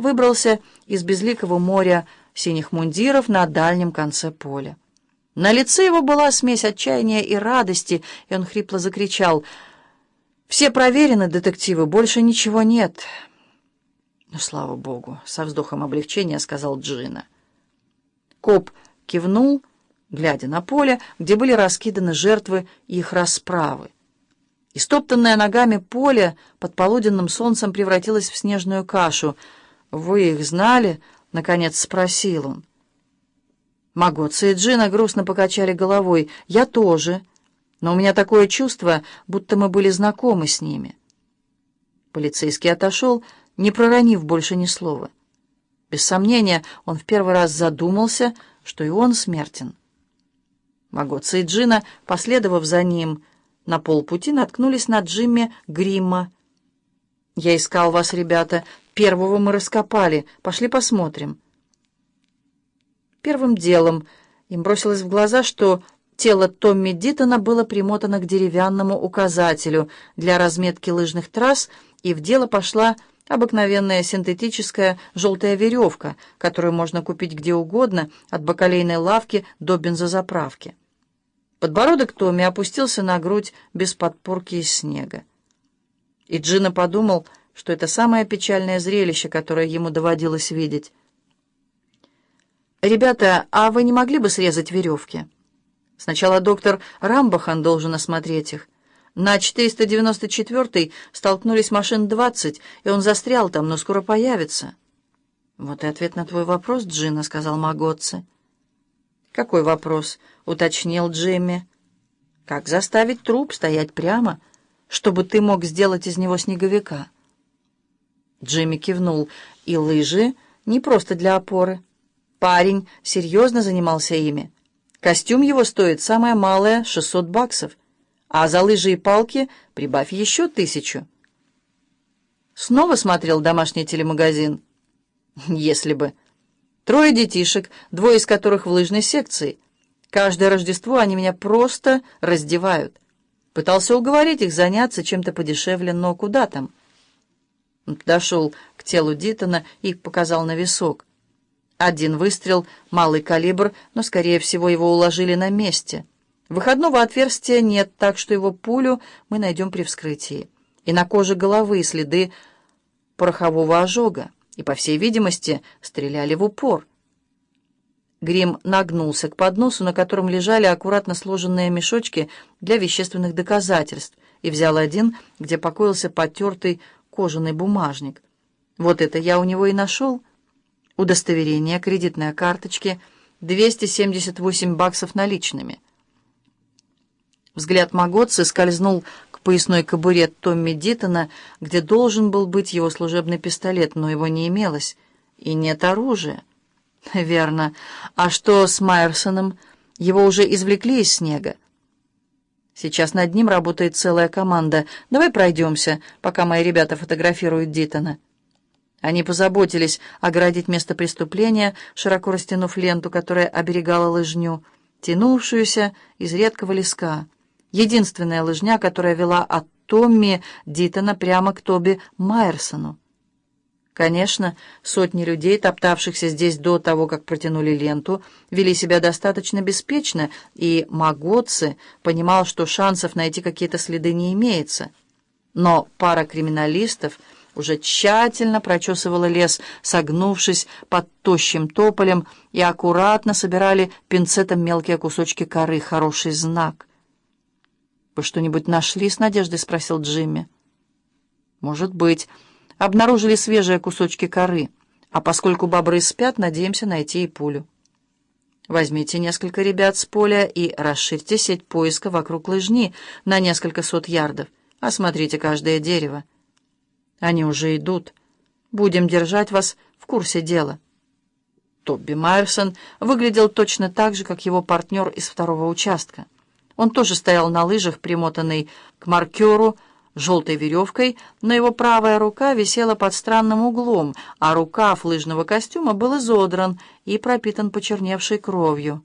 выбрался из безликого моря синих мундиров на дальнем конце поля. На лице его была смесь отчаяния и радости, и он хрипло закричал «Все проверены, детективы, больше ничего нет». «Ну, слава богу!» — со вздохом облегчения сказал Джина. Коп кивнул, глядя на поле, где были раскиданы жертвы их расправы. Истоптанное ногами поле под полуденным солнцем превратилось в снежную кашу. «Вы их знали?» — наконец спросил он. Магоцы и Джина грустно покачали головой. «Я тоже. Но у меня такое чувство, будто мы были знакомы с ними». Полицейский отошел, не проронив больше ни слова. Без сомнения, он в первый раз задумался, что и он смертен. Магоцы и Джина, последовав за ним, на полпути наткнулись на Джимми Гримма. «Я искал вас, ребята. Первого мы раскопали. Пошли посмотрим». Первым делом им бросилось в глаза, что тело Томми Дитона было примотано к деревянному указателю для разметки лыжных трасс, и в дело пошла обыкновенная синтетическая желтая веревка, которую можно купить где угодно, от бакалейной лавки до бензозаправки. Подбородок Томми опустился на грудь без подпорки из снега. И Джина подумал, что это самое печальное зрелище, которое ему доводилось видеть. «Ребята, а вы не могли бы срезать веревки? Сначала доктор Рамбахан должен осмотреть их. На 494-й столкнулись машин 20, и он застрял там, но скоро появится». «Вот и ответ на твой вопрос, Джина», — сказал Магоцци. «Какой вопрос?» — уточнил Джимми. «Как заставить труп стоять прямо, чтобы ты мог сделать из него снеговика?» Джимми кивнул. «И лыжи не просто для опоры». Парень серьезно занимался ими. Костюм его стоит самое малое — 600 баксов, а за лыжи и палки прибавь еще тысячу. Снова смотрел домашний телемагазин? Если бы. Трое детишек, двое из которых в лыжной секции. Каждое Рождество они меня просто раздевают. Пытался уговорить их заняться чем-то подешевле, но куда там? Он подошел к телу Дитона и показал на висок. Один выстрел, малый калибр, но, скорее всего, его уложили на месте. Выходного отверстия нет, так что его пулю мы найдем при вскрытии. И на коже головы следы порохового ожога, и, по всей видимости, стреляли в упор. Грим нагнулся к подносу, на котором лежали аккуратно сложенные мешочки для вещественных доказательств, и взял один, где покоился потертый кожаный бумажник. Вот это я у него и нашел удостоверение, кредитные карточки, 278 баксов наличными. Взгляд Магоцци скользнул к поясной кобуре Томми Дитона, где должен был быть его служебный пистолет, но его не имелось, и нет оружия. Верно. А что с Майерсоном? Его уже извлекли из снега. Сейчас над ним работает целая команда. Давай пройдемся, пока мои ребята фотографируют Дитона. Они позаботились оградить место преступления, широко растянув ленту, которая оберегала лыжню, тянувшуюся из редкого леска. Единственная лыжня, которая вела от Томми Дитона прямо к Тоби Майерсону. Конечно, сотни людей, топтавшихся здесь до того, как протянули ленту, вели себя достаточно беспечно, и Магоцци понимал, что шансов найти какие-то следы не имеется. Но пара криминалистов — уже тщательно прочесывала лес, согнувшись под тощим тополем, и аккуратно собирали пинцетом мелкие кусочки коры. Хороший знак. «Вы что-нибудь нашли?» — с надеждой спросил Джимми. «Может быть. Обнаружили свежие кусочки коры. А поскольку бобры спят, надеемся найти и пулю. Возьмите несколько ребят с поля и расширьте сеть поиска вокруг лыжни на несколько сот ярдов. Осмотрите каждое дерево. Они уже идут. Будем держать вас в курсе дела». Тобби Майерсон выглядел точно так же, как его партнер из второго участка. Он тоже стоял на лыжах, примотанный к маркеру желтой веревкой, но его правая рука висела под странным углом, а рукав лыжного костюма был изодран и пропитан почерневшей кровью.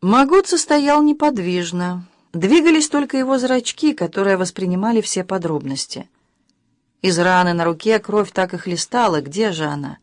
Магоца стоял неподвижно. Двигались только его зрачки, которые воспринимали все подробности — Из раны на руке кровь так и хлестала. Где же она?